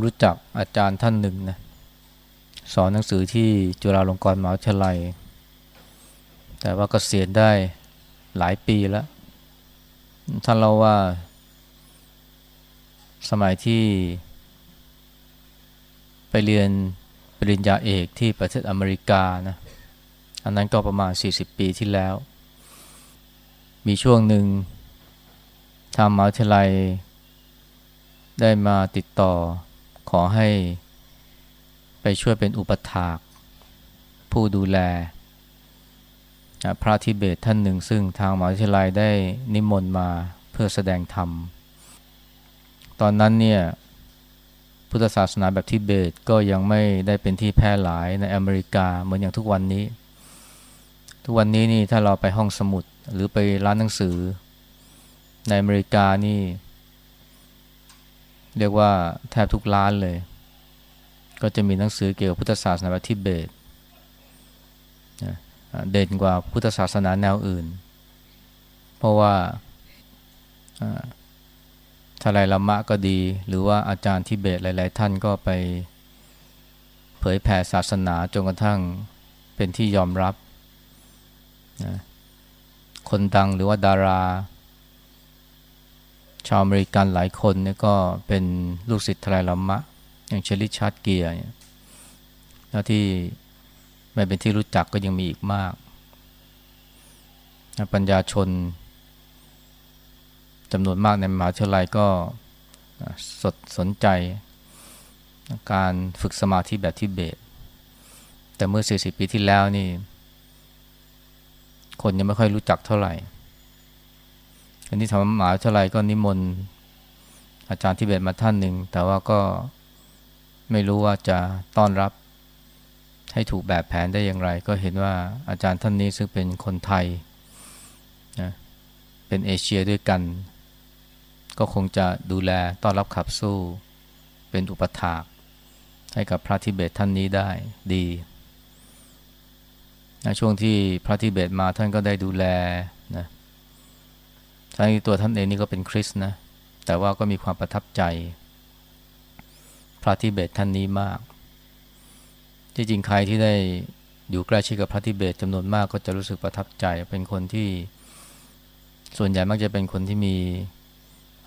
ารู้จักอาจารย์ท่านหนึ่งนะสอนหนังสือที่จุฬาลงกรณ์มหาวิทยาลัย แต่ว่าก็เสียได้หลายปีแล้ว ท่านเล่าว่า สมัยที่ ไปเรียนปริญญาเอกที่ประเทศอเมริกานะ อันนั้นก็ประมาณ 40 ปีที่แล้ว มีช่วงหนึ่งทางมหาวิทยาลัยได้มาติดต่อ ขอให้ไปช่วยเป็นอุปถาก ผู้ดูแล พระทิเบตท่านหนึ่งซึ่งทางมหาวิทยาลัยได้นิมนต์มาเพื่อแสดงธรรม ตอนนั้นเนี่ยพุทธศาสนาแบบทิเบตก็ยังไม่ได้เป็นที่แพร่หลายในอเมริกาเหมือนอย่างทุกวันนี้ ทุกวันนี้นี่ถ้าเราไปห้องสมุดหรือไปร้านหนังสือ ในอเมริกานี่ เรียกว่าแทบทุกร้านเลย ก็จะมีหนังสือเกี่ยวกับพุทธศาสนาทิเบตเด่นกว่าพุทธศาสนาแนวอื่น เพราะว่าทลายละมะก็ดี หรือว่าอาจารย์ทิเบตหลาย ๆ ท่านก็ไปเผยแผ่ศาสนาจนกระทั่งเป็นที่ยอมรับนะคนดังหรือว่าดารา ชาวอเมริกันหลายคนเนี่ยก็เป็นลูกศิษย์ทะไลลามะ อย่างเช่นริชาร์ดเกียร์แล้วที่ไม่เป็นที่รู้จักก็ยังมีอีกมาก ปัญญาชนจำนวนมากในมหาวิทยาลัยก็สดสนใจ การฝึกสมาธิแบบทิเบต แต่เมื่อ 40 ปีที่แล้วนี่ คนยังไม่ค่อยรู้จักเท่าไหร่ อันนี้ทำมหาวิทยาลัยก็นิมนต์อาจารย์ทิเบตมาท่านหนึ่ง แต่ว่าก็ไม่รู้ว่าจะต้อนรับให้ถูกแบบแผนได้อย่างไร ก็เห็นว่าอาจารย์ท่านนี้ซึ่งเป็นคนไทยนะเป็นเอเชียด้วยกัน ก็คงจะดูแลต้อนรับขับสู้ เป็นอุปถากให้กับพระทิเบตท่านนี้ได้ดีนะช่วงที่พระทิเบตมาท่านก็ได้ดูแล ทั้งตัวท่านเองนี่ก็เป็นคริสนะ แต่ว่าก็มีความประทับใจ พระทิเบตท่านนี้มาก ที่จริงใครที่ได้อยู่ใกล้ชิดกับพระทิเบตจำนวนมากก็จะรู้สึกประทับใจ เป็นคนที่ส่วนใหญ่มักจะเป็นคนที่มี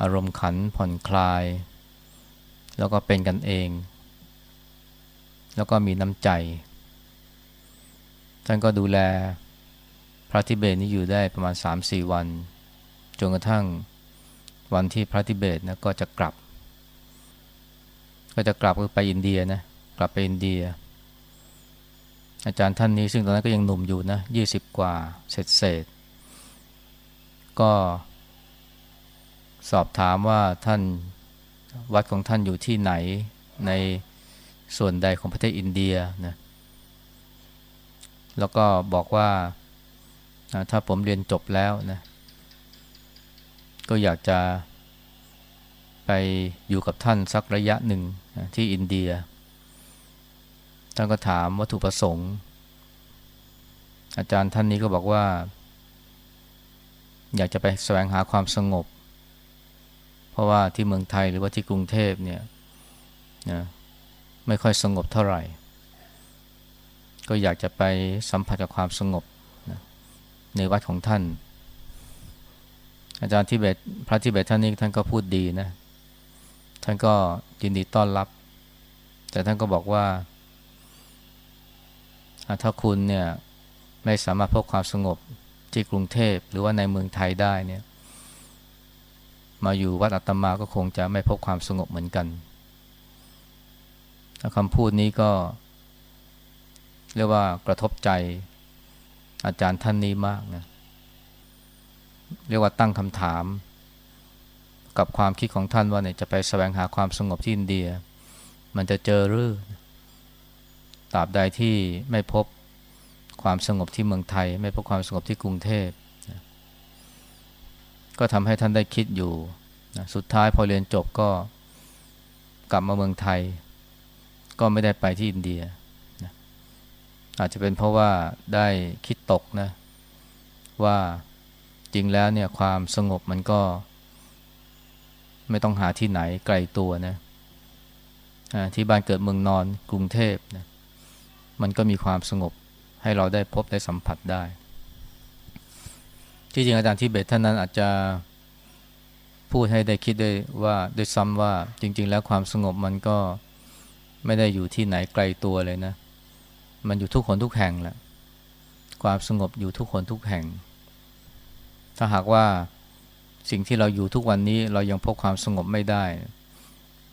อารมณ์ขันผ่อนคลาย แล้วก็เป็นกันเอง แล้วก็มีน้ำใจ ท่านก็ดูแลพระทิเบตนี้อยู่ได้ประมาณ 3-4 วัน จนกระทั่งวันที่พระทิเบตนะก็จะกลับ ก็จะกลับไปอินเดียนะกลับไปอินเดีย อาจารย์ท่านนี้ซึ่งตอนนั้นก็ยังหนุ่มอยู่นะยี่สิบกว่าเศษเศษก็สอบถามว่าท่านวัดของท่านอยู่ที่ไหนในส่วนใดของประเทศอินเดียนะแล้วก็บอกว่าถ้าผมเรียนจบแล้วนะ ก็อยากจะไปอยู่กับท่านสักระยะหนึ่งที่อินเดีย ท่านก็ถามวัตถุประสงค์ อาจารย์ท่านนี้ก็บอกว่า อยากจะไปแสวงหาความสงบ เพราะว่าที่เมืองไทยหรือว่าที่กรุงเทพเนี่ยนะไม่ค่อยสงบเท่าไหร่ ก็อยากจะไปสัมผัสกับความสงบนะในวัดของท่าน อาจารย์ทิเบตพระทิเบตท่านนี้ท่านก็พูดดีนะ ท่านก็ยินดีต้อนรับ แต่ท่านก็บอกว่า ถ้าคุณเนี่ยไม่สามารถพบความสงบที่กรุงเทพหรือว่าในเมืองไทยได้เนี่ย มาอยู่วัดอัตมาก็คงจะไม่พบความสงบเหมือนกันคำพูดนี้ก็ เรียกว่ากระทบใจอาจารย์ท่านนี้มากนะ เรียกว่าตั้งคำถาม กับความคิดของท่านว่าเนี่ยจะไปแสวงหาความสงบที่อินเดีย มันจะเจอหรือตราบใดที่ไม่พบความสงบที่เมืองไทย ไม่พบความสงบที่กรุงเทพก็ทำให้ท่านได้คิดอยู่นะสุดท้ายพอเรียนจบก็กลับมาเมืองไทย ก็ไม่ได้ไปที่อินเดียนะอาจจะเป็นเพราะว่าได้คิดตกนะว่า จริงแล้วเนี่ยความสงบมันก็ ไม่ต้องหาที่ไหนไกลตัวนะที่บ้านเกิดเมืองนอนกรุงเทพนะมันก็มีความสงบให้เราได้พบได้สัมผัสได้ ที่จริงอาจารย์ที่เบตท่านนั้นอาจจะพูดให้ได้คิดด้วยว่าด้วยซ้ำว่าจริง ๆ แล้วความสงบมันก็ไม่ได้อยู่ที่ไหนไกลตัวเลยนะ มันอยู่ทุกคนทุกแห่งแหละความสงบอยู่ทุกคนทุกแห่ง ถ้าหากว่าสิ่งที่เราอยู่ทุกวันนี้เรายังพบความสงบไม่ได้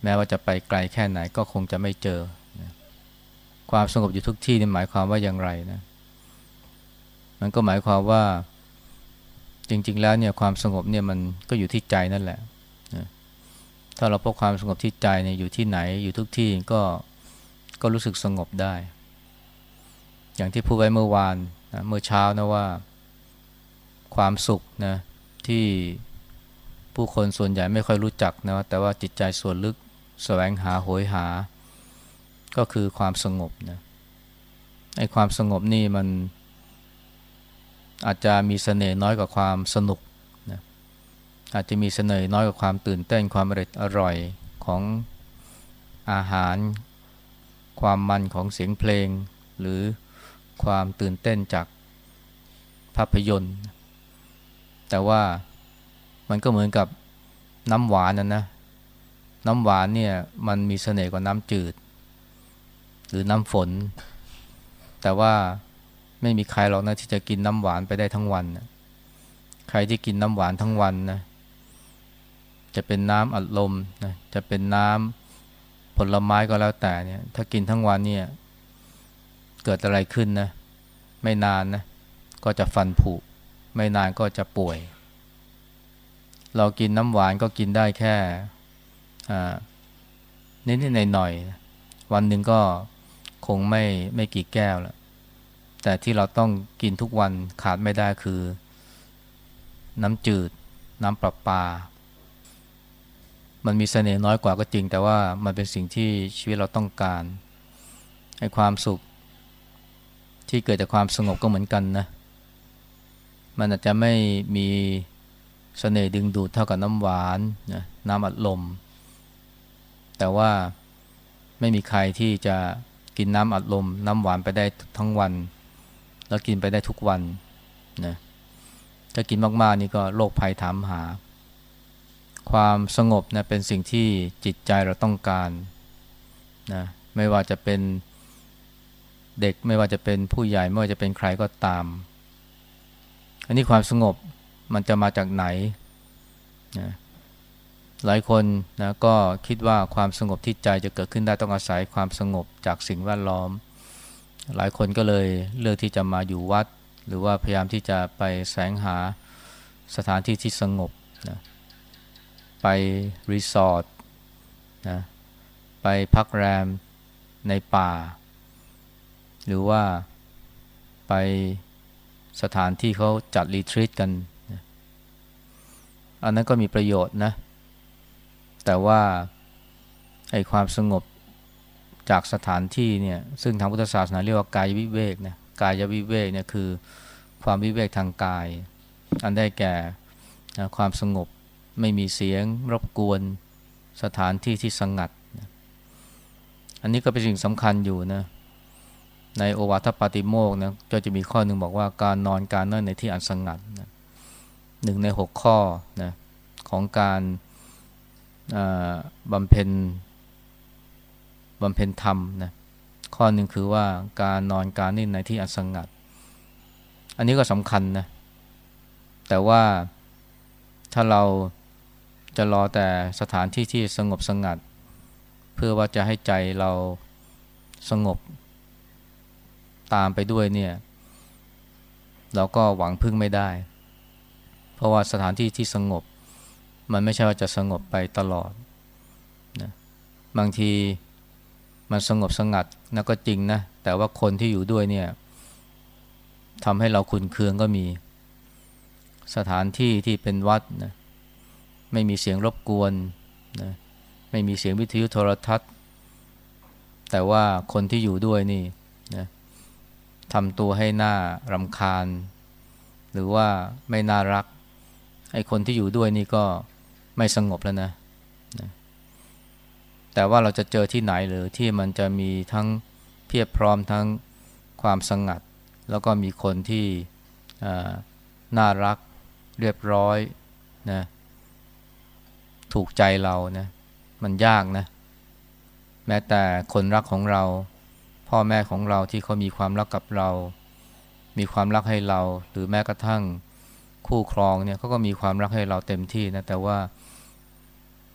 แม้ว่าจะไปไกลแค่ไหนก็คงจะไม่เจอ ความสงบอยู่ทุกที่นี่หมายความว่าอย่างไรนะ มันก็หมายความว่าจริง ๆ แล้วเนี่ยความสงบเนี่ยมันก็อยู่ที่ใจนั่นแหละนะถ้าเราพบความสงบที่ใจเนี่ยอยู่ที่ไหนอยู่ทุกที่ก็ก็รู้สึกสงบได้ อย่างที่พูดไว้เมื่อวานนะเมื่อเช้านะว่า ความสุขนะที่ผู้คนส่วนใหญ่ไม่ค่อยรู้จักนะแต่ว่าจิตใจส่วนลึกแสวงหาโหยหา ก็คือความสงบนะไอ้ความสงบนี่มันอาจจะมีเสน่ห์น้อยกว่าความสนุกนะอาจจะมีเสน่ห์น้อยกว่าความตื่นเต้นความอร่อยอร่อยของอาหาร ความมันของเสียงเพลง หรือความตื่นเต้นจากภาพยนตร์ แต่ว่ามันก็เหมือนกับน้ำหวานนะนะ น้ำหวานเนี่ยมันมีเสน่ห์กว่าน้ำจืด หรือน้ำฝน แต่ว่าไม่มีใครหรอกนะที่จะกินน้ำหวานไปได้ทั้งวันนะใครที่กินน้ำหวานทั้งวันนะจะเป็นน้ำอัดลมนะจะเป็นน้ำผลไม้ก็แล้วแต่เนี่ย ถ้ากินทั้งวันเนี่ย เกิดอะไรขึ้นนะ ไม่นานนะ ก็จะฟันผุ ไม่นานก็จะป่วย เรากินน้ำหวานก็กินได้แค่นิดๆหน่อยๆวันหนึ่งก็คงไม่ไม่กี่แก้วแล้วแต่ที่เราต้องกินทุกวันขาดไม่ได้คือ น้ำจืด น้ำประปา มันมีเสน่ห์น้อยกว่าก็จริง แต่ว่ามันเป็นสิ่งที่ชีวิตเราต้องการให้ความสุข ที่เกิดจากความสงบก็เหมือนกันนะ มันอาจจะไม่มีเสน่ห์ดึงดูดเท่ากับน้ำหวานนะน้ำอัดลม แต่ว่าไม่มีใครที่จะกินน้ำอัดลม น้ำหวานไปได้ทั้งวัน แล้วกินไปได้ทุกวันนะถ้ากินมากๆนี่ก็โรคภัยถามหา ความสงบนะเป็นสิ่งที่จิตใจเราต้องการนะไม่ว่าจะเป็นเด็กไม่ว่าจะเป็นผู้ใหญ่ไม่ว่าจะเป็นใครก็ตาม อันนี้ความสงบมันจะมาจากไหนนะหลายคนนะก็คิดว่าความสงบที่ใจจะเกิดขึ้นได้ต้องอาศัยความสงบจากสิ่งแวดล้อม หลายคนก็เลยเลือกที่จะมาอยู่วัด หรือว่าพยายามที่จะไปแสวงหาสถานที่ที่สงบนะไปรีสอร์ทนะไปพักแรมในป่า หรือว่าไป สถานที่เขาจัดรีทรีตกันอันนั้นก็มีประโยชน์นะ แต่ว่าไอ้ความสงบจากสถานที่เนี่ยซึ่งทางพุทธศาสนาเรียกว่ากายวิเวกนะกายวิเวกเนี่ยคือความวิเวกทางกาย อันได้แก่ความสงบไม่มีเสียงรบกวนสถานที่ที่สงัด อันนี้ก็เป็นสิ่งสำคัญอยู่นะ ในโอวาทปาติโมกนะก็จะมีข้อหนึ่งบอกว่าการนอนการนั่งในที่อันสงัดนะหนึ่งในหกข้อนะของการบำเพ็ญบำเพ็ญธรรมนะข้อหนึ่งคือว่าการนอนการนิ่งในที่อันสงัด อันนี้ก็สำคัญนะแต่ว่าถ้าเราจะรอแต่สถานที่ที่สงบสงัด เพื่อว่าจะให้ใจเราสงบ ตามไปด้วยเนี่ย เราก็หวังพึ่งไม่ได้ เพราะว่าสถานที่ที่สงบ มันไม่ใช่ว่าจะสงบไปตลอดนะบางทีมันสงบสงัดนะก็จริงนะ แต่ว่าคนที่อยู่ด้วยเนี่ยทำให้เราขุนเคืองก็มี สถานที่ที่เป็นวัดนะไม่มีเสียงรบกวนนะไม่มีเสียงวิทยุโทรทัศน์ แต่ว่าคนที่อยู่ด้วยนี่ ทำตัวให้หน้ารำคาญ หรือว่าไม่น่ารักไอ้คนที่อยู่ด้วยนี่ก็ไม่สงบแล้วนะนะแต่ว่าเราจะเจอที่ไหนหรือที่มันจะมีทั้งเพียบพร้อมทั้งความสงัด แล้วก็มีคนที่น่ารักเรียบร้อยนะถูกใจเรานะมันยากนะ แม้แต่คนรักของเรา พ่อแม่ของเราที่เขามีความรักกับเรา มีความรักให้เรา หรือแม้กระทั่งคู่ครองเนี่ยเขาก็มีความรักให้เราเต็มที่นะแต่ว่า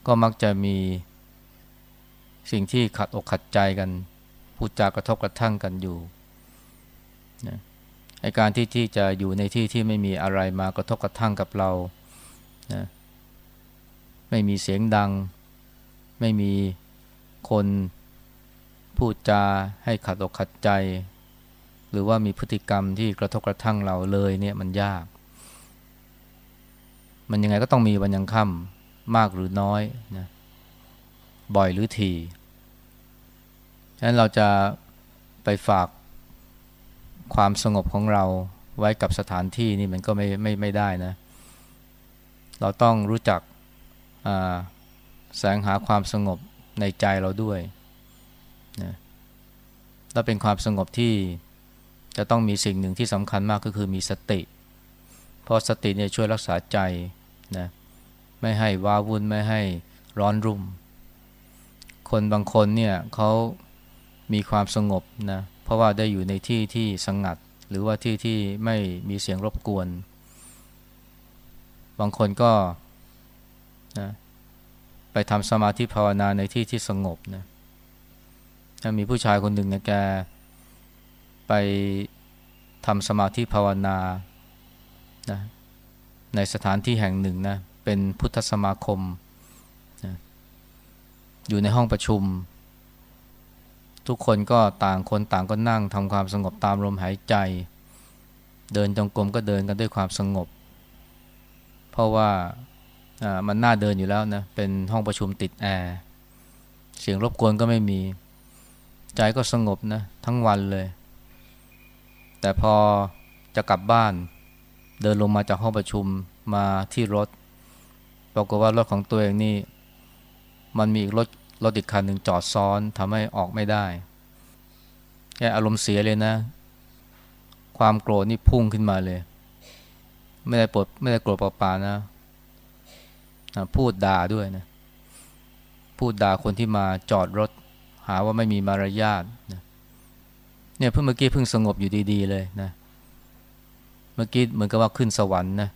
ก็มักจะมีสิ่งที่ขัดอกขัดใจกันพูดจากระทบกระทั่งกันอยู่นะไอการที่ที่จะอยู่ในที่ที่ไม่มีอะไรมากระทบกระทั่งกับเรานะไม่มีเสียงดัง ไม่มีคน พูดจาให้ขัดอกขัดใจ หรือว่ามีพฤติกรรมที่กระทบกระทั่งเราเลยเนี่ยมันยาก มันยังไงก็ต้องมีวันยังค่ำมากหรือน้อยนะบ่อยหรือทีฉะนั้นเราจะไปฝากความสงบของเราไว้กับสถานที่นี่มันก็ไม่ไม่ไม่ได้นะ เราต้องรู้จักแสงหาความสงบในใจเราด้วย และเป็นความสงบที่จะต้องมีสิ่งหนึ่งที่สำคัญมากก็คือมีสติ เพราะสติเนี่ยช่วยรักษาใจนะไม่ให้ว้าวุ่นไม่ให้ร้อนรุ่ม คนบางคนเนี่ยเขามีความสงบนะเพราะว่าได้อยู่ในที่ที่สงัด หรือว่าที่ที่ไม่มีเสียงรบกวน บางคนก็นะไปทำสมาธิภาวนาในที่ที่สงบนะ มีผู้ชายคนหนึ่งนะแกไปทำสมาธิภาวนานะในสถานที่แห่งหนึ่งนะเป็นพุทธสมาคมนะอยู่ในห้องประชุม ทุกคนก็ต่างคนต่างก็นั่งทำความสงบตามลมหายใจ เดินจงกรมก็เดินกันด้วยความสงบ เพราะว่ามันน่าเดินอยู่แล้วนะเป็นห้องประชุมติดแอร์เสียงรบกวนก็ไม่มี ใจก็สงบนะทั้งวันเลย แต่พอจะกลับบ้าน เดินลงมาจากห้องประชุมมาที่รถปรากฏว่ารถของตัวเองนี่ มันมีรถรถอีกคันหนึ่งจอดซ้อนทำให้ออกไม่ได้แกอารมณ์เสียเลยนะ ความโกรธนี่พุ่งขึ้นมาเลย ไม่ได้ปวดไม่ได้โกรธเปล่าๆนะพูดด่าด้วยนะ พูดด่าคนที่มาจอดรถ หาว่าไม่มีมารยาทนะเนี่ยเพิ่งเมื่อกี้เพิ่งสงบอยู่ดีๆเลยนะเมื่อกี้เหมือนกับว่าขึ้นสวรรค์นะ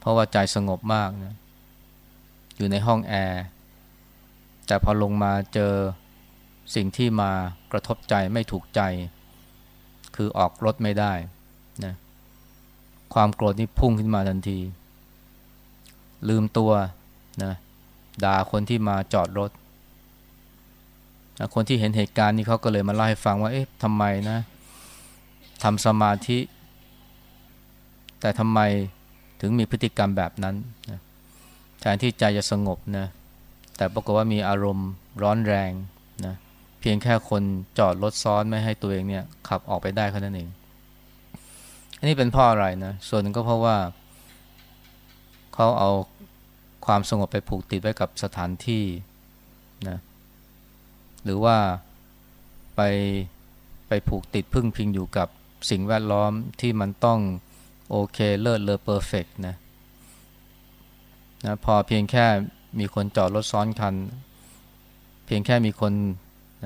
เพราะว่าใจสงบมากนะอยู่ในห้องแอร์แต่พอลงมาเจอสิ่งที่มากระทบใจไม่ถูกใจ คือออกรถไม่ได้นะความโกรธนี่พุ่งขึ้นมาทันที ลืมตัวนะด่าคนที่มาจอดรถ คนที่เห็นเหตุการณ์นี้เขาก็เลยมาเล่าให้ฟังว่าเอ๊ะทำไมนะทำสมาธิ แต่ทำไมถึงมีพฤติกรรมแบบนั้นนะแทนที่ใจจะสงบนะแต่ปรากฏว่ามีอารมณ์ร้อนแรงนะเพียงแค่คนจอดรถซ้อนไม่ให้ตัวเองเนี่ยขับออกไปได้แค่นั้นเอง อันนี้เป็นเพราะอะไรนะส่วนหนึ่งก็เพราะว่าเขาเอาความสงบไปผูกติดไว้กับสถานที่นะ หรือว่าไปไปผูกติดพึ่งพิงอยู่กับสิ่งแวดล้อมที่มันต้องโอเคเลิศเลอเพอร์เฟกนะนะพอเพียงแค่มีคนจอดรถซ้อนคัน เพียงแค่มีคน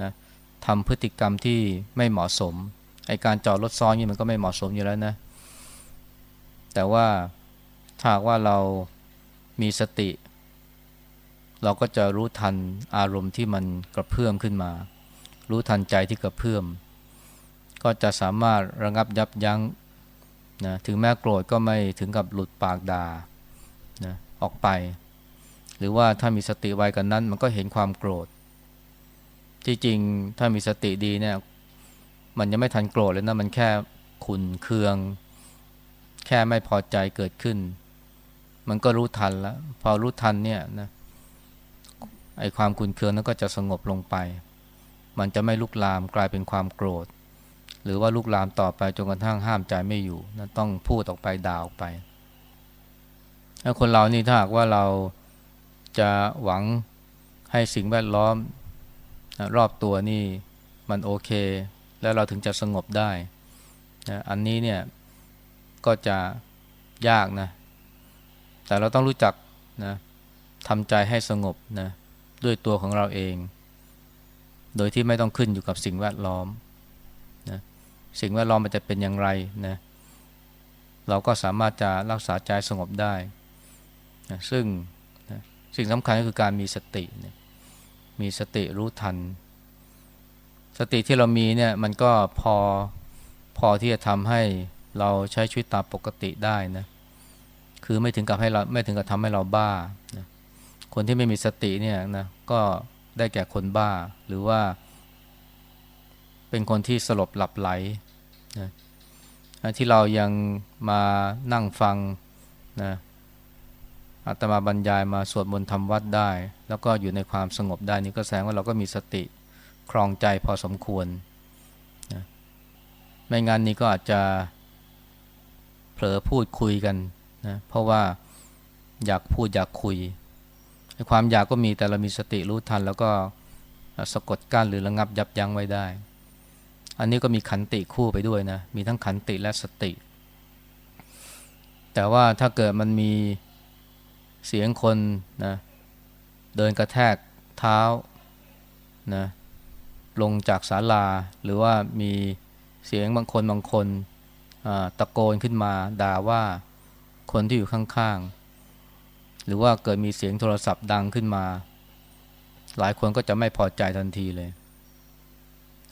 นะทำพฤติกรรมที่ไม่เหมาะสมไอการจอดรถซ้อนนี่มันก็ไม่เหมาะสมอยู่แล้วนะ แต่ว่าถ้าว่าเรามีสติ เราก็จะรู้ทันอารมณ์ที่มันกระเพื่อมขึ้นมา รู้ทันใจที่กระเพื่อม ก็จะสามารถระงับยับยั้งนะถึงแม้โกรธก็ไม่ถึงกับหลุดปากด่านะออกไป หรือว่าถ้ามีสติไวกันนั้น มันก็เห็นความโกรธ ที่จริงถ้ามีสติดีเนี่ย มันยังไม่ทันโกรธเลยนะมันแค่ขุนเคือง แค่ไม่พอใจเกิดขึ้น มันก็รู้ทันแล้ว พอรู้ทันเนี่ยนะ ไอความขุนเคืองนั้นก็จะสงบลงไป มันจะไม่ลุกลามกลายเป็นความโกรธ หรือว่าลุกลามต่อไปจนกระทั่งห้ามใจไม่อยู่นะต้องพูดออกไปด่าออกไปถ้าคนเรานี่ถ้าหากว่าเราจะหวังให้สิ่งแวดล้อมรอบตัวนี่มันโอเค แล้วเราถึงจะสงบได้นะอันนี้เนี่ยก็จะยากนะ แต่เราต้องรู้จักนะทำใจให้สงบนะ ด้วยตัวของเราเอง โดยที่ไม่ต้องขึ้นอยู่กับสิ่งแวดล้อมนะสิ่งแวดล้อมมันจะเป็นอย่างไรนะเราก็สามารถจะรักษาใจสงบได้นะซึ่งนะสิ่งสำคัญก็คือการมีสตินะมีสติรู้ทัน สติที่เรามีเนี่ยมันก็พอพอที่จะทำให้เราใช้ชีวิตตามปกติได้นะคือไม่ถึงกับให้เราไม่ถึงกับทำให้เราบ้านะ คนที่ไม่มีสติเนี่ยนะก็ได้แก่คนบ้าหรือว่า เป็นคนที่สลบหลับไหลนะที่เรายังมานั่งฟังนะอาตมาบรรยายมาสวดมนต์ทำวัดได้ แล้วก็อยู่ในความสงบได้นี่ก็แสดงว่าเราก็มีสติครองใจพอสมควรนะไม่งั้นนี่ก็อาจจะเผลอพูดคุยกันนะเพราะว่าอยากพูดอยากคุย ความอยากก็มีแต่เรามีสติรู้ทัน แล้วก็สะกดกั้นหรือระงับยับยั้งไว้ได้ อันนี้ก็มีขันติคู่ไปด้วยนะ มีทั้งขันติและสติ แต่ว่าถ้าเกิดมันมีเสียงคนนะเดินกระแทกเท้านะลงจากศาลา หรือว่ามีเสียงบางคนบางคนตะโกนขึ้นมาด่าว่าคนที่อยู่ข้างๆ หรือว่าเกิดมีเสียงโทรศัพท์ดังขึ้นมา หลายคนก็จะไม่พอใจทันทีเลย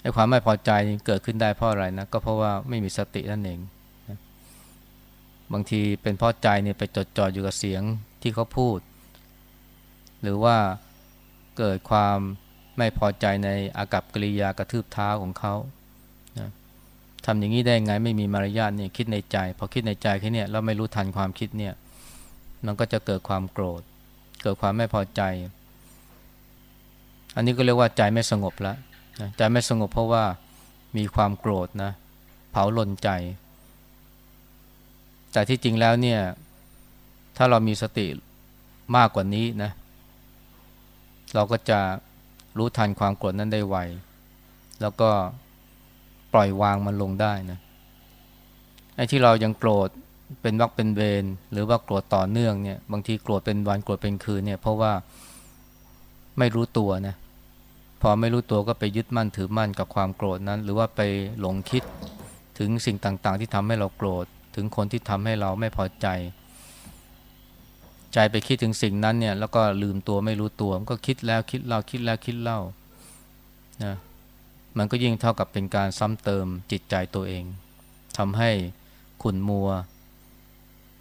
ไอ้ความไม่พอใจเกิดขึ้นได้เพราะอะไรนะก็เพราะว่าไม่มีสตินั่นเองบางทีเป็นเพราะใจเนี่ยไปจดจ่ออยู่กับเสียงที่เขาพูด หรือว่าเกิดความไม่พอใจในอากับกิริยากระทืบเท้าของเขานะทำอย่างนี้ได้ไงไม่มีมารยาทเนี่ยคิดในใจ พอคิดในใจแค่เนี้แล้วไม่รู้ทันความคิดเนี่ย มันก็จะเกิดความโกรธ เกิดความไม่พอใจ อันนี้ก็เรียกว่าใจไม่สงบแล้วใจไม่สงบเพราะว่ามีความโกรธนะ เผาลนใจ แต่ที่จริงแล้วเนี่ย ถ้าเรามีสติมากกว่านี้นะ เราก็จะรู้ทันความโกรธนั้นได้ไว แล้วก็ปล่อยวางมันลงได้นะไอ้ที่เรายังโกรธ เป็นวักเป็นเวรหรือว่าโกรธต่อเนื่องเนี่ย บางทีโกรธเป็นวันโกรธเป็นคืนเนี่ย เพราะว่าไม่รู้ตัวนะพอไม่รู้ตัวก็ไปยึดมั่นถือมั่นกับความโกรธนั้น หรือว่าไปหลงคิดถึงสิ่งต่างๆ ที่ทำให้เราโกรธ ถึงคนที่ทำให้เราไม่พอใจ ใจไปคิดถึงสิ่งนั้นเนี่ย แล้วก็ลืมตัวไม่รู้ตัวมันก็คิดแล้วคิดเล่าคิดแล้วคิดเล่านะมันก็ยิ่งเท่ากับเป็นการซ้ำเติมจิตใจตัวเองทำให้ขุ่นมัว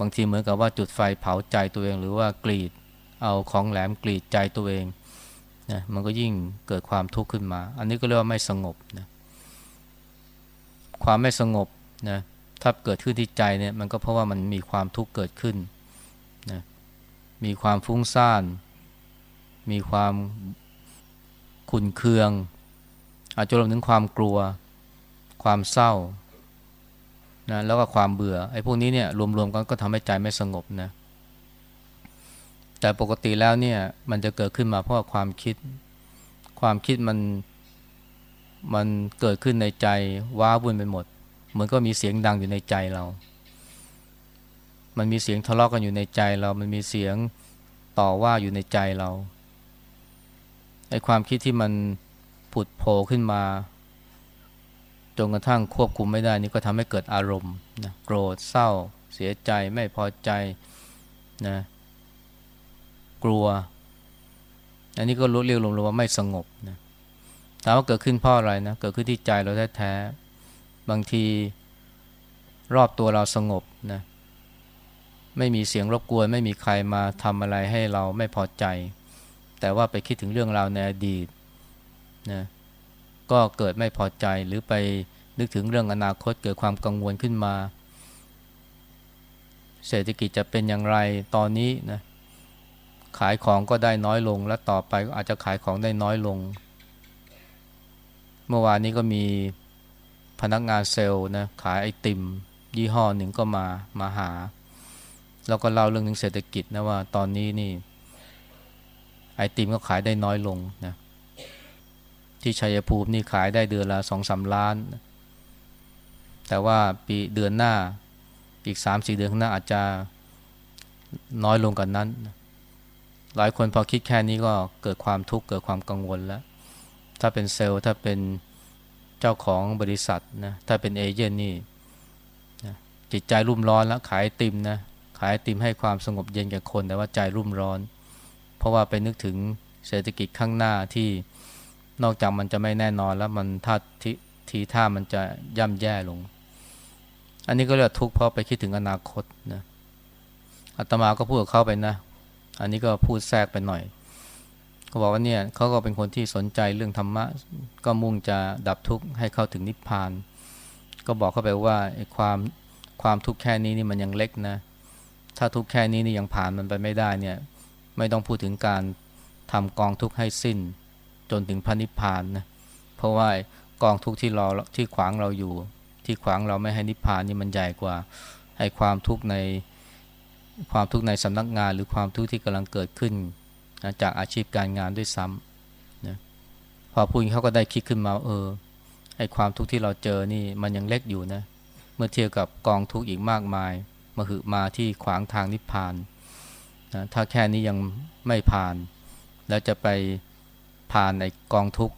บางทีเหมือนกับว่าจุดไฟเผาใจตัวเองหรือว่ากรีด เอาของแหลมกรีดใจตัวเองนะมันก็ยิ่งเกิดความทุกข์ขึ้นมา อันนี้ก็เรียกว่าไม่สงบนะความไม่สงบนะถ้าเกิดขึ้นที่ใจเนี่ยมันก็เพราะว่ามันมีความทุกข์เกิดขึ้นนะมีความฟุ้งซ่าน มีความขุนเคือง อาจจะรวมถึงความกลัว ความเศร้า นะแล้วก็ความเบื่อไอ้พวกนี้เนี่ยรวมๆกันก็ทำให้ใจไม่สงบนะแต่ปกติแล้วเนี่ยมันจะเกิดขึ้นมาเพราะความคิด ความคิดมันมันเกิดขึ้นในใจว้าวุ่นไปหมดเหมือนก็มีเสียงดังอยู่ในใจเรา มันมีเสียงทะเลาะกันอยู่ในใจเรา มันมีเสียงต่อว่าอยู่ในใจเราไอ้ความคิดที่มันผุดโผล่ขึ้นมา จนกระทั่งควบคุมไม่ได้นี่ก็ทำให้เกิดอารมณ์นะโกรธเศร้า เสียใจไม่พอใจนะกลัว อันนี้ก็รู้เรียกรวมๆว่าไม่สงบนะถามว่าเกิดขึ้นเพราะอะไรนะเกิดขึ้นที่ใจเราแท้ๆบางทีรอบตัวเราสงบนะไม่มีเสียงรบกวน ไม่มีใครมาทำอะไรให้เราไม่พอใจ แต่ว่าไปคิดถึงเรื่องราวในอดีตนะ ก็เกิดไม่พอใจหรือไปนึกถึงเรื่องอนาคตเกิดความกังวลขึ้นมา เศรษฐกิจจะเป็นอย่างไรตอนนี้นะขายของก็ได้น้อยลง และต่อไปอาจจะขายของได้น้อยลง เมื่อวานนี้ก็มีพนักงานเซลล์นะขายไอติม ยี่ห้อหนึ่งก็มามาหา แล้วก็เล่าเรื่องถึงเศรษฐกิจนะว่าตอนนี้นี่ไอติมก็ขายได้น้อยลงนะ ที่ชัยภูมินี่ขายได้เดือนละสองสาล้าน แต่ว่าปีเดือนหน้าอีกสามสี่เดือนข้างหน้าอาจจะน้อยลงกันนั้น หลายคนพอคิดแค่นี้ก็เกิดความทุกข์เกิดความกังวลแล้ว ถ้าเป็นเซลล์ถ้าเป็นเจ้าของบริษัทนะถ้าเป็นเอเจนต์นี่จิตใจรุ่มร้อนแล้วขายติมนะขายติมให้ความสงบเย็นแก่คนแต่ว่าใจรุ่มร้อน เพราะว่าไปนึกถึงเศรษฐกิจข้างหน้าที่ นอกจากมันจะไม่แน่นอนแล้วมันท่าทีทีท่ามันจะย่ำแย่ลง อันนี้ก็เรียกทุกข์เพราะไปคิดถึงอนาคตนะอาตมาก็พูดกับเขาไปนะ อันนี้ก็พูดแทรกไปหน่อยเขาบอกว่าเนี่ยเขาก็เป็นคนที่สนใจเรื่องธรรมะ ก็มุ่งจะดับทุกข์ให้เข้าถึงนิพพาน ก็บอกเขาไปว่าความความทุกข์แค่นี้นี่มันยังเล็กนะ ถ้าทุกข์แค่นี้นี่ยังผ่านมันไปไม่ได้เนี่ย ไม่ต้องพูดถึงการทำกองทุกข์ให้สิ้น จนถึงพระนิพพานนะเพราะว่ากองทุกข์ที่รอที่ขวางเราอยู่ ที่ขวางเราไม่ให้นิพพานนี่มันใหญ่กว่าให้ความทุกข์ในความทุกข์ในสำนักงานหรือความทุกข์ที่กำลังเกิดขึ้นนะจากอาชีพการงานด้วยซ้ำนะพอพูดเขาก็ได้คิดขึ้นมาเออไอ้ความทุกข์ที่เราเจอนี่มันยังเล็กอยู่นะเมื่อเทียบกับกองทุกข์อีกมากมายมาหือมาที่ขวางทางนิพพานนะถ้าแค่นี้ยังไม่ผ่าน แล้วจะไป ผ่านในกองทุกข์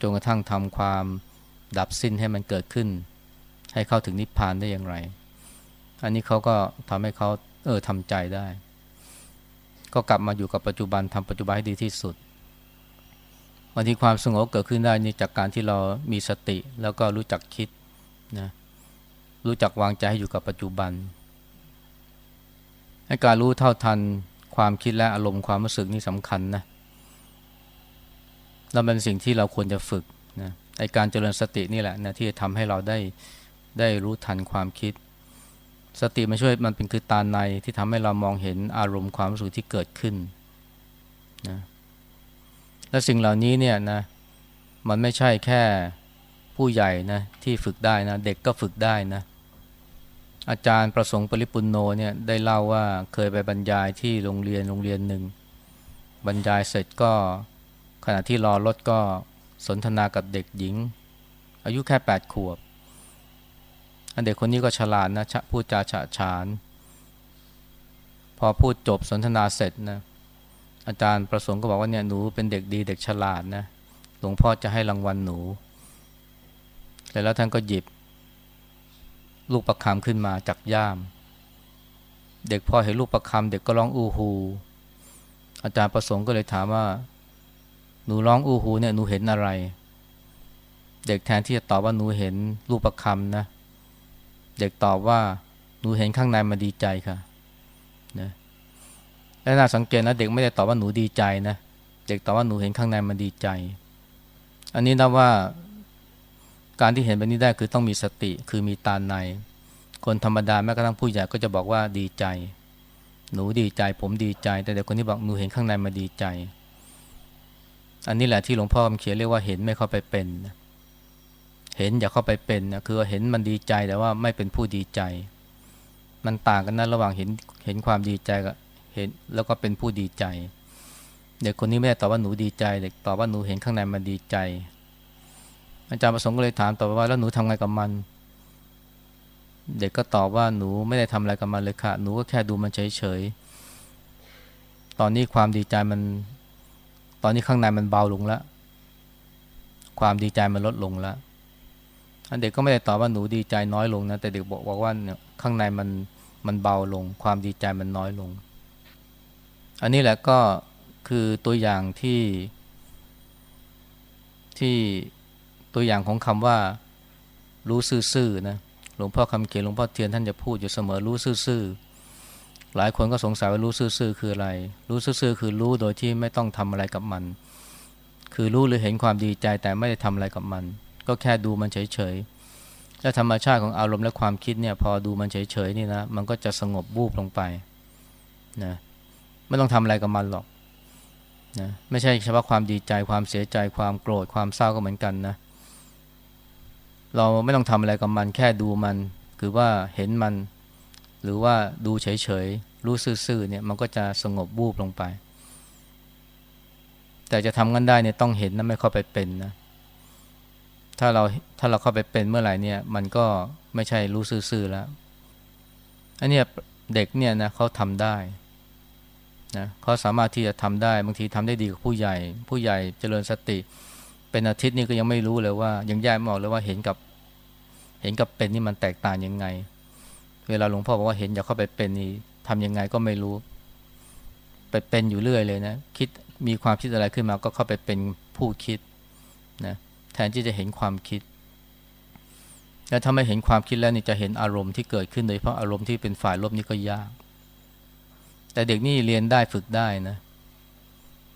จนกระทั่งทำความดับสิ้นให้มันเกิดขึ้น ให้เข้าถึงนิพพานได้อย่างไร อันนี้เขาก็ทำให้เขาเออทำใจได้ ก็กลับมาอยู่กับปัจจุบันทำปัจจุบันให้ดีที่สุดบางทีความสงบเกิดขึ้นได้นี่จากการที่เรามีสติแล้วก็รู้จักคิดนะรู้จักวางใจให้อยู่กับปัจจุบันให้การรู้เท่าทันความคิดและอารมณ์ความรู้สึกนี่สำคัญนะ แล้วเป็นสิ่งที่เราควรจะฝึกนะไอการเจริญสตินี่แหละนะที่จะทำให้เราได้ได้รู้ทันความคิด สติมันช่วยมันเป็นคือตาในที่ทำให้เรามองเห็นอารมณ์ความรู้สึกที่เกิดขึ้นนะและสิ่งเหล่านี้เนี่ยนะมันไม่ใช่แค่ผู้ใหญ่นะที่ฝึกได้นะเด็กก็ฝึกได้นะอาจารย์ประสงค์ปริปุนโนเนี่ยได้เล่าว่าเคยไปบรรยายที่โรงเรียนโรงเรียนหนึ่งบรรยายเสร็จก็ ขณะที่รอรถก็สนทนากับเด็กหญิง อายุแค่แปดขวบ อันเด็กคนนี้ก็ฉลาดนะพูดจาฉะฉาน พอพูดจบสนทนาเสร็จนะ อาจารย์ประสงค์ก็บอกว่าเนี่ยหนูเป็นเด็กดีเด็กฉลาดนะ หลวงพ่อจะให้รางวัลหนู แต่แล้วท่านก็หยิบ ลูกประคำขึ้นมาจากย่าม เด็กพอเห็นลูกประคำเด็กก็ร้องอู้ฮูอาจารย์ประสงค์ก็เลยถามว่า นูร้องอู้หูเนี่ยหนูเห็นอะไร เด็กแทนที่จะตอบว่าหนูเห็นรูปประคำนะ เด็กตอบว่าหนูเห็นข้างในมาดีใจค่ะนะและน่าสังเกตนะเด็กไม่ได้ตอบว่าหนูดีใจนะ เด็กตอบว่าหนูเห็นข้างในมาดีใจ อันนี้นับว่าการที่เห็นแบบนี้ได้คือต้องมีสติคือมีตาใน คนธรรมดาแม้กระทั่งผู้ใหญ่ก็จะบอกว่าดีใจ หนูดีใจผมดีใจ แต่เด็กคนนี้บอกหนูเห็นข้างในมาดีใจ อันนี้แหละที่หลวงพ่อคำเขียนเรียกว่าเห็นไม่เข้าไปเป็น เห็นอย่าเข้าไปเป็นนะคือเห็นมันดีใจแต่ว่าไม่เป็นผู้ดีใจ มันต่างกันนะระหว่างเห็นเห็นความดีใจกับเห็นแล้วก็เป็นผู้ดีใจ เด็กคนนี้ไม่ได้ตอบว่าหนูดีใจเด็กตอบว่าหนูเห็นข้างในมันดีใจ อาจารย์ประสงค์ก็เลยถามต่อว่าแล้วหนูทำไงกับมัน เด็กก็ตอบว่าหนูไม่ได้ทำอะไรกับมันเลยค่ะ หนูก็แค่ดูมันเฉยๆตอนนี้ความดีใจมัน ตอนนี้ข้างในมันเบาลงแล้ว ความดีใจมันลดลงแล้วเด็กก็ไม่ได้ตอบว่าหนูดีใจน้อยลงนะแต่เด็กบอกบอกว่าเนี่ยข้างในมันมันเบาลง ความดีใจมันน้อยลง อันนี้แหละก็คือตัวอย่างที่ที่ตัวอย่างของคำว่ารู้ซื่อๆนะหลวงพ่อคำเขียนหลวงพ่อเทียนท่านจะพูดอยู่เสมอรู้ซื่อๆ หลายคนก็สงสัยว่ารู้ซื่อๆคืออะไร รู้ซื่อๆคือรู้โดยที่ไม่ต้องทำอะไรกับมัน คือรู้หรือเห็นความดีใจแต่ไม่ได้ทำอะไรกับมัน ก็แค่ดูมันเฉยๆ และธรรมชาติของอารมณ์และความคิดเนี่ยพอดูมันเฉยๆนี่นะมันก็จะสงบบูบลงไปนะไม่ต้องทำอะไรกับมันหรอกนะไม่ใช่เฉพาะความดีใจความเสียใจความโกรธความเศร้าก็เหมือนกันนะเราไม่ต้องทำอะไรกับมันแค่ดูมัน คือว่าเห็นมัน หรือว่าดูเฉยๆ รู้ซื่อๆเนี่ยมันก็จะสงบบูบลงไป แต่จะทำกันได้เนี่ยต้องเห็นนะไม่เข้าไปเป็นนะถ้าเราถ้าเราเข้าไปเป็นเมื่อไหร่เนี่ย มันก็ไม่ใช่รู้ซื่อๆแล้วอันนี้เด็กเนี่ยนะเขาทำได้นะเขาสามารถที่จะทำได้บางทีทำได้ดีกว่าผู้ใหญ่ ผู้ใหญ่เจริญสติ เป็นอาทิตย์นี่ก็ยังไม่รู้เลยว่า ยังแยกไม่ออกเลยว่าเห็นกับ เห็นกับเป็นนี่มันแตกต่างยังไง เวลาหลวงพ่อบอกว่าเห็นอย่าเข้าไปเป็นนี่ทำยังไงก็ไม่รู้ ไปเป็นอยู่เรื่อยเลยนะคิดมีความคิดอะไรขึ้นมาก็เข้าไปเป็นผู้คิดนะแทนที่จะเห็นความคิด แล้วถ้าไม่เห็นความคิดแล้วนี่จะเห็นอารมณ์ที่เกิดขึ้นโดยเพราะอารมณ์ที่เป็นฝ่ายลบนี่ก็ยาก แต่เด็กนี่เรียนได้ฝึกได้นะ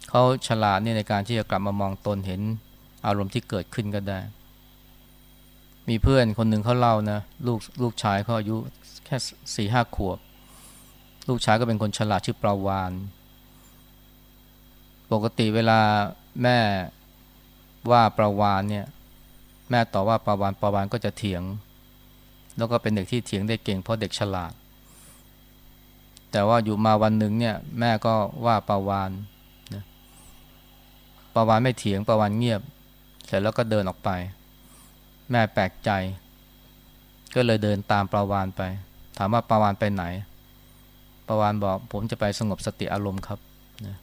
เขาฉลาดเนี่ยในการที่จะกลับมามองตนเห็นอารมณ์ที่เกิดขึ้นก็ได้ มีเพื่อนคนหนึ่งเขาเล่านะลูกลูกชายเขาอายุ แค่สี่ห้าขวบ ลูกชายก็เป็นคนฉลาดชื่อปราวาน ปกติเวลาแม่ว่าประวานเนี่ยแม่ต่อว่าประวานประวานก็จะเถียง แล้วก็เป็นเด็กที่เถียงได้เก่งเพราะเด็กฉลาด แต่ว่าอยู่มาวันหนึ่งเนี่ยแม่ก็ว่าประวานนะประวานไม่เถียงประวานเงียบ เสร็จแล้วก็เดินออกไป แม่แปลกใจ ก็เลยเดินตามประวานไป ถามว่าประวานไปไหนประวานบอกผมจะไปสงบสติอารมณ์ครับนะ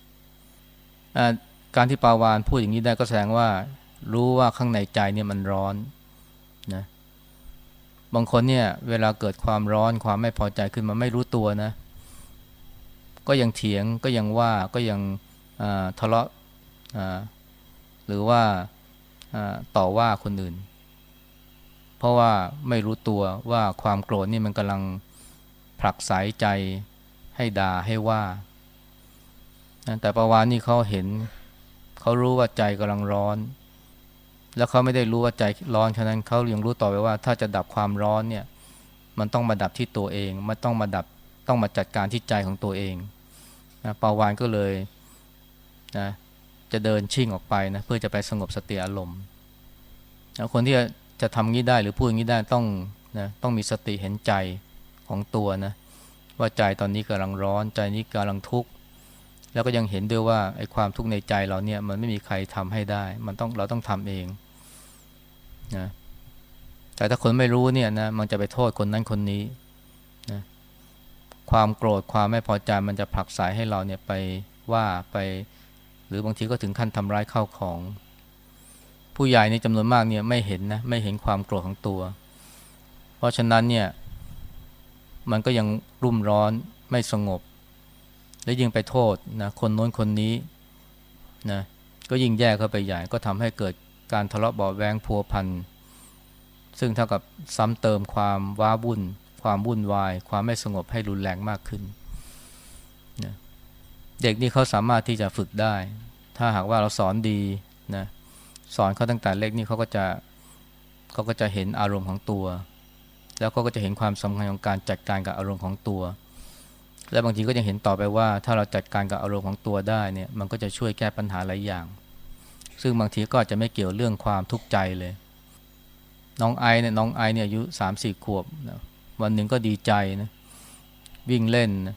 การที่ปาวานพูดอย่างนี้ได้ก็แสดงว่า รู้ว่าข้างในใจเนี่ยมันร้อนนะบางคนเนี่ยเวลาเกิดความร้อนความไม่พอใจขึ้นมาไม่รู้ตัวนะ ก็ยังเถียงก็ยังว่าก็ยังทะเลาะหรือว่าต่อว่าคนอื่น เพราะว่าไม่รู้ตัวว่าความโกรธนี่มันกำลังผลักสายใจให้ด่าให้ว่า แต่ประวานนี่เขาเห็น เขารู้ว่าใจกำลังร้อน แล้วเขาไม่ได้รู้ว่าใจร้อนฉะนั้นเขายังรู้ต่อไปว่า ถ้าจะดับความร้อนเนี่ย มันต้องมาดับที่ตัวเอง มันต้องมาดับต้องมาจัดการที่ใจของตัวเองนะปาวานก็เลยนะจะเดินชิ่งออกไปนะเพื่อจะไปสงบสติอารมณ์คนที่ จะทำงี้ได้หรือพูดงี้ได้ต้องนะต้องมีสติเห็นใจของตัวนะว่าใจตอนนี้กำลังร้อนใจนี้กำลังทุกข์แล้วก็ยังเห็นด้วยว่าไอ้ความทุกข์ในใจเราเนี่ยมันไม่มีใครทำให้ได้ มันต้องเราต้องทำเองนะแต่ถ้าคนไม่รู้เนี่ยนะมันจะไปโทษคนนั้นคนนี้นะความโกรธความไม่พอใจมันจะผลักสายให้เราเนี่ยไปว่าไป หรือบางทีก็ถึงขั้นทำร้ายเข้าของ ผู้ใหญ่ในจำนวนมากเนี่ยไม่เห็นนะไม่เห็นความโกรธของตัว เพราะฉะนั้นเนี่ยมันก็ยังรุ่มร้อนไม่สงบ และยิ่งไปโทษนะคนโน้นคนนี้นะก็ยิ่งแย่เข้าไปใหญ่ก็ทำให้เกิดการทะเลาะเบาแวงพัวพันซึ่งเท่ากับซ้ำเติมความว้าวุ่น ความวุ่นวาย ความไม่สงบให้รุนแรงมากขึ้นนะเด็กนี่เขาสามารถที่จะฝึกได้ ถ้าหากว่าเราสอนดีนะ สอนเขาตั้งแต่เล็กนี่เขาก็จะเขาก็จะเห็นอารมณ์ของตัว แล้วเขาก็จะเห็นความสำคัญของการจัดการกับอารมณ์ของตัว และบางทีก็ยังเห็นต่อไปว่า ถ้าเราจัดการกับอารมณ์ของตัวได้เนี่ยมันก็จะช่วยแก้ปัญหาหลายอย่าง ซึ่งบางทีก็อาจจะไม่เกี่ยวเรื่องความทุกข์ใจเลย น้องไอเนี่ยน้องไอเนี่ยอายุสามสี่ขวบนะวันหนึ่งก็ดีใจนะวิ่งเล่นนะ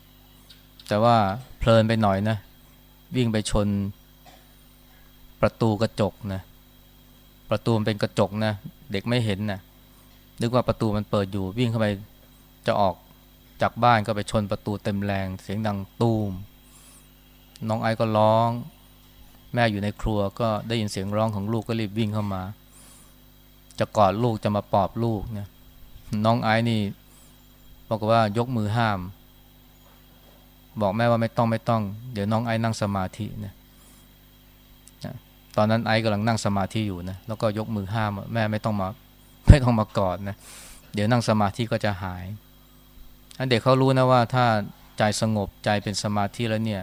แต่ว่าเพลินไปหน่อยนะ วิ่งไปชนประตูกระจกนะ ประตูมันเป็นกระจกนะ เด็กไม่เห็นนะนึกว่าประตูมันเปิดอยู่วิ่งเข้าไปจะออกจากบ้านก็ไปชนประตูเต็มแรง เสียงดังตูม น้องไอ้ก็ร้อง แม่อยู่ในครัวก็ได้ยินเสียงร้องของลูกก็รีบวิ่งเข้ามา จะกอดลูกจะมาปลอบลูกเนี่ยน้องไอ้นี่บอกว่ายกมือห้าม บอกแม่ว่าไม่ต้องไม่ต้อง เดี๋ยวน้องไอ้นั่งสมาธิเนี่ย ตอนนั้นไอ้กำลังนั่งสมาธิอยู่นะแล้วก็ยกมือห้ามแม่ไม่ต้องมาไม่ต้องมากอดนะเดี๋ยวนั่งสมาธิก็จะหายเด็กเขารู้นะว่าถ้าใจสงบใจเป็นสมาธิแล้วเนี่ย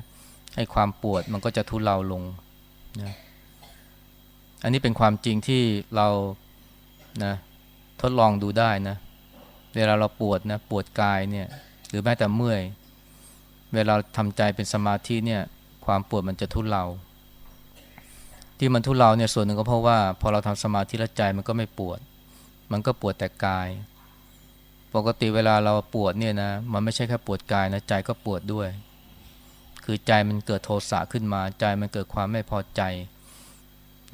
ให้ความปวดมันก็จะทุเลาลงนะอันนี้เป็นความจริงที่เรานะทดลองดูได้นะ เวลาเราปวดนะปวดกายเนี่ย หรือแม้แต่เมื่อย เวลาทำใจเป็นสมาธิเนี่ย ความปวดมันจะทุเลา ที่มันทุเลาเนี่ยส่วนหนึ่งก็เพราะว่า พอเราทำสมาธิแล้วใจมันก็ไม่ปวด มันก็ปวดแต่กาย ปกติเวลาเราปวดเนี่ยนะมันไม่ใช่แค่ปวดกายนะใจก็ปวดด้วย คือใจมันเกิดโทสะขึ้นมา ใจมันเกิดความไม่พอใจ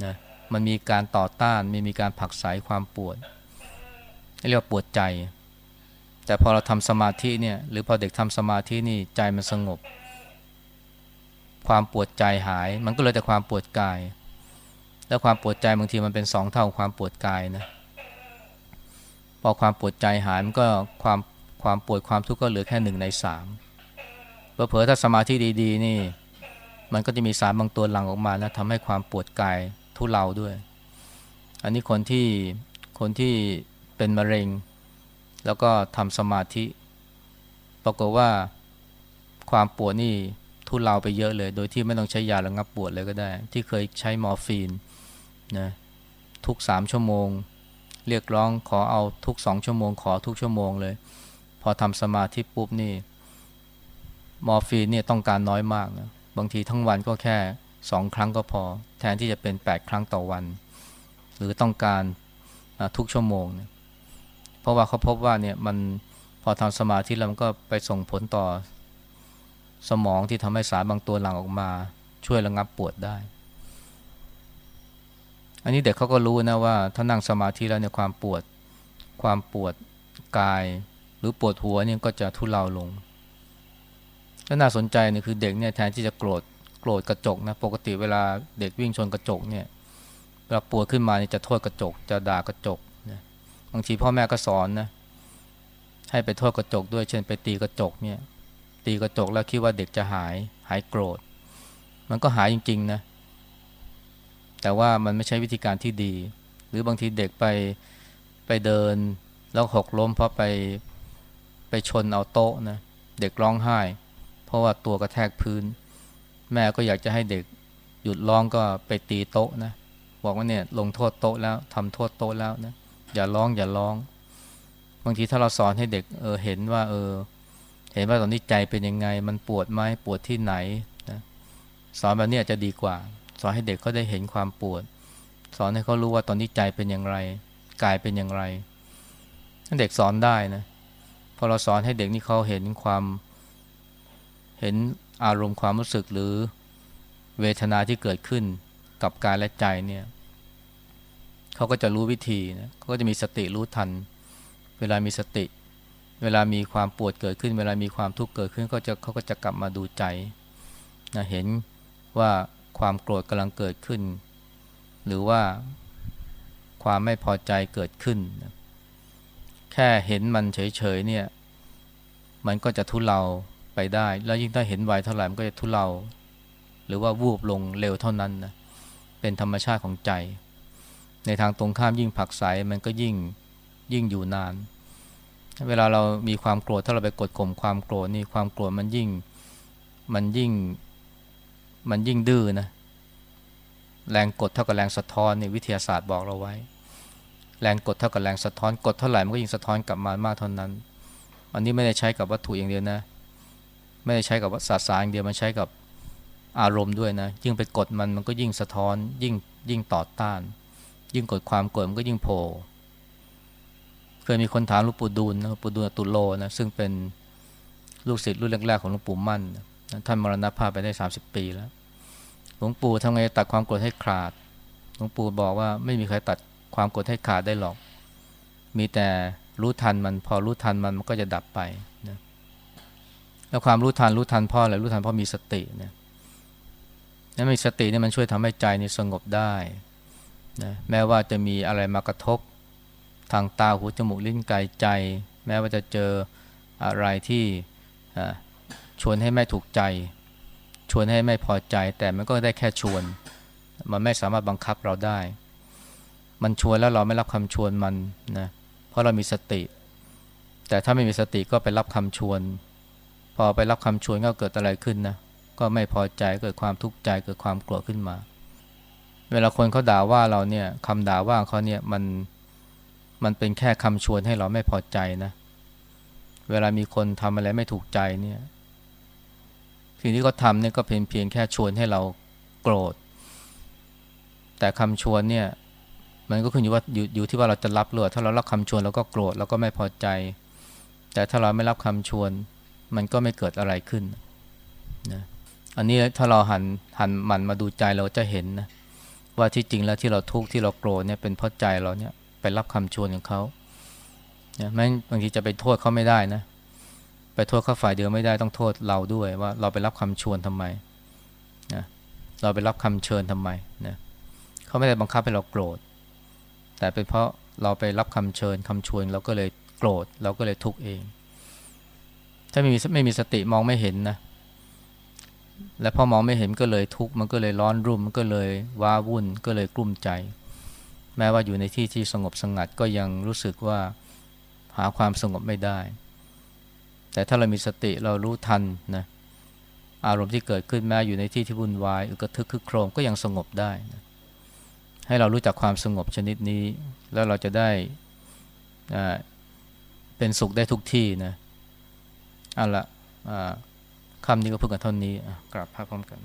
นะมันมีการต่อต้านมีมีการผักสายความปวดเรียกว่าปวดใจ แต่พอเราทำสมาธิเนี่ยหรือพอเด็กทำสมาธินี่ใจมันสงบ ความปวดใจหาย มันก็เลยแต่ความปวดกาย แล้วความปวดใจบางทีมันเป็นสองเท่าความปวดกายนะพอความปวดใจหายมันก็ความความปวดความทุกข์ก็เหลือแค่หนึ่งในสามเผลอถ้าสมาธิดีๆ นี่ มันก็จะมีสารบางตัวหลั่งออกมานะทำให้ความปวดกายทุเลาด้วย อันนี้คนที่คนที่เป็นมะเร็ง แล้วก็ทำสมาธิ ปรากฏว่าความปวดนี่ทุเลาไปเยอะเลย โดยที่ไม่ต้องใช้ยาระงับปวดเลยก็ได้ ที่เคยใช้มอร์ฟีน นะทุกสามชั่วโมง เรียกร้องขอเอาทุกสองชั่วโมง ขอทุกชั่วโมงเลย พอทำสมาธิปุ๊บนี่ มอร์ฟีนเนี่ยต้องการน้อยมากนะบางทีทั้งวันก็แค่สองครั้งก็พอ แทนที่จะเป็นแปดครั้งต่อวัน หรือต้องการทุกชั่วโมงเนี่ยเพราะว่าเขาพบว่าเนี่ยมันพอทำสมาธิแล้วมันก็ไปส่งผลต่อสมองที่ทำให้สารบางตัวหลั่งออกมา ช่วยระงับปวดได้ อันนี้เด็กเขาก็รู้นะว่าถ้านั่งสมาธิแล้วเนี่ยความปวดความปวดกาย หรือปวดหัวเนี่ยก็จะทุเลาลงแล้วน่าสนใจเนี่ยคือเด็กเนี่ยแทนที่จะโกรธโกรธกระจกนะปกติเวลาเด็กวิ่งชนกระจกเนี่ยเวลาปวดขึ้นมาเนี่ยจะโทษกระจก จะด่ากระจกนะบางทีพ่อแม่ก็สอนนะให้ไปโทษกระจกด้วยเช่นไปตีกระจกเนี่ยตีกระจกแล้วคิดว่าเด็กจะหายหายโกรธ มันก็หายจริงๆนะ แต่ว่ามันไม่ใช่วิธีการที่ดี หรือบางทีเด็กไปไปเดิน แล้วหกล้มเพราะไปไปชนเอาโต๊ะนะเด็กร้องไห้ เพราะว่าตัวกระแทกพื้น แม่ก็อยากจะให้เด็กหยุดร้องก็ไปตีโต๊ะนะบอกว่าเนี่ยลงโทษโต๊ะแล้วทำโทษโต๊ะแล้วนะอย่าร้องอย่าร้อง บางทีถ้าเราสอนให้เด็กเออเห็นว่าเออ เห็นว่าตอนนี้ใจเป็นยังไง มันปวดไหมปวดที่ไหนนะสอนแบบนี้จะดีกว่า สอนให้เด็กเขาได้เห็นความปวด สอนให้เขารู้ว่าตอนนี้ใจเป็นอย่างไร กายเป็นอย่างไร เด็กสอนได้นะพอเราสอนให้เด็กนี่เขาเห็นความ เห็นอารมณ์ความรู้สึกหรือเวทนาที่เกิดขึ้นกับกายและใจเนี่ยเขาก็จะรู้วิธีนะเขาก็จะมีสติรู้ทัน เวลามีสติ เวลามีความปวดเกิดขึ้น เวลามีความทุกข์เกิดขึ้น ก็จะเขาก็จะกลับมาดูใจนะเห็นว่า ความโกรธกำลังเกิดขึ้น หรือว่าความไม่พอใจเกิดขึ้น แค่เห็นมันเฉยๆเนี่ย มันก็จะทุเลาไปได้ แล้วยิ่งถ้าเห็นไวเท่าไหร่มันก็จะทุเลาหรือว่าวูบลงเร็วเท่านั้นนะเป็นธรรมชาติของใจ ในทางตรงข้ามยิ่งผักใสมันก็ยิ่งยิ่งอยู่นาน เวลาเรามีความโกรธถ้าเราไปกดข่มความโกรธนี่ความโกรธมันยิ่งมันยิ่ง มันยิ่งดื้อนะแรงกดเท่ากับแรงสะท้อนนี่วิทยาศาสตร์บอกเราไว้ แรงกดเท่ากับแรงสะท้อนกดเท่าไหร่มันก็ยิ่งสะท้อนกลับมามากเท่านั้น อันนี้ไม่ได้ใช้กับวัตถุอย่างเดียวนะ ไม่ได้ใช้กับศาสตร์อย่างเดียวมันใช้กับอารมณ์ด้วยนะยิ่งไปกดมันมันก็ยิ่งสะท้อน ยิ่งยิ่งต่อต้าน ยิ่งกดความกดมันก็ยิ่งโผล่เคยมีคนถามหลวงปู่ดูลนะปู่ดูลตุโลนะซึ่งเป็นลูกศิษย์รุ่นแรกๆของหลวงปู่มั่นท่านมรณภาพไปได้สามสิบปีแล้ว หลวงปู่ทำไงตัดความโกดให้ขาด หลวงปู่บอกว่าไม่มีใครตัดความโกดให้ขาดได้หรอก มีแต่รู้ทันมันพอรู้ทันมันมันก็จะดับไปนะแล้วความรู้ทันรู้ทันพ่ออะไรรู้ทันพ่อมีสติเนี่ยนั้นมีสติเนี่ยมันช่วยทำให้ใจนี่สงบได้นะแม้ว่าจะมีอะไรมากระทบทางตาหูจมูกลิ้นกายใจ แม้ว่าจะเจออะไรที่ชวนให้ไม่ถูกใจ ชวนให้ไม่พอใจ แต่มันก็ได้แค่ชวน มันไม่สามารถบังคับเราได้ มันชวนแล้วเราไม่รับคำชวนมันนะเพราะเรามีสติ แต่ถ้าไม่มีสติก็ไปรับคำชวน พอไปรับคำชวนก็เกิดอะไรขึ้นนะก็ไม่พอใจเกิดความทุกข์ใจเกิดความโกรธขึ้นมา เวลาคนเขาด่าว่าเราเนี่ยคำด่าว่าเขาเนี่ยมันมันเป็นแค่คำชวนให้เราไม่พอใจนะ เวลามีคนทำอะไรไม่ถูกใจเนี่ย สิ่งที่เขาทำเนี่ยก็เพียงเพียงแค่ชวนให้เราโกรธ แต่คำชวนเนี่ยมันก็ขึ้นอยู่ว่าอยู่อยู่ที่ว่าเราจะรับหรือถ้าเรารับคำชวนเราก็โกรธเราก็ไม่พอใจ แต่ถ้าเราไม่รับคำชวน มันก็ไม่เกิดอะไรขึ้นนะอันนี้ถ้าเราหันหันมันมาดูใจเราจะเห็นนะว่าที่จริงแล้วที่เราทุกข์ที่เราโกรธเนี่ยเป็นเพราะใจเราเนี่ยไปรับคำชวนของเขาเนี่ยแม้บางทีจะไปโทษเขาไม่ได้นะ ไปโทษเขาฝ่ายเดียวไม่ได้ต้องโทษเราด้วยว่าเราไปรับคำชวนทำไมนะเราไปรับคำเชิญทำไมนะเขาไม่ได้บังคับให้เราโกรธ แต่เป็นเพราะเราไปรับคำเชิญคำชวนเราก็เลยโกรธเราก็เลยทุกข์เอง ถ้าไม่มีไม่มีสติมองไม่เห็นนะ และพอมองไม่เห็นก็เลยทุกข์มันก็เลยร้อนรุ่มมันก็เลยว้าวุ่นก็เลยกลุ้มใจ แม้ว่าอยู่ในที่ที่สงบสงัดก็ยังรู้สึกว่าหาความสงบไม่ได้ แต่ถ้าเรามีสติเรารู้ทันนะอารมณ์ที่เกิดขึ้นแม้อยู่ในที่ที่วุ่นวายอึกระทึกคึกโครมก็ยังสงบได้นะให้เรารู้จักความสงบชนิดนี้ แล้วเราจะได้เป็นสุขได้ทุกที่นะเอาละคำนี้ก็พูดกันเท่านี้กราบพระพร้อมกัน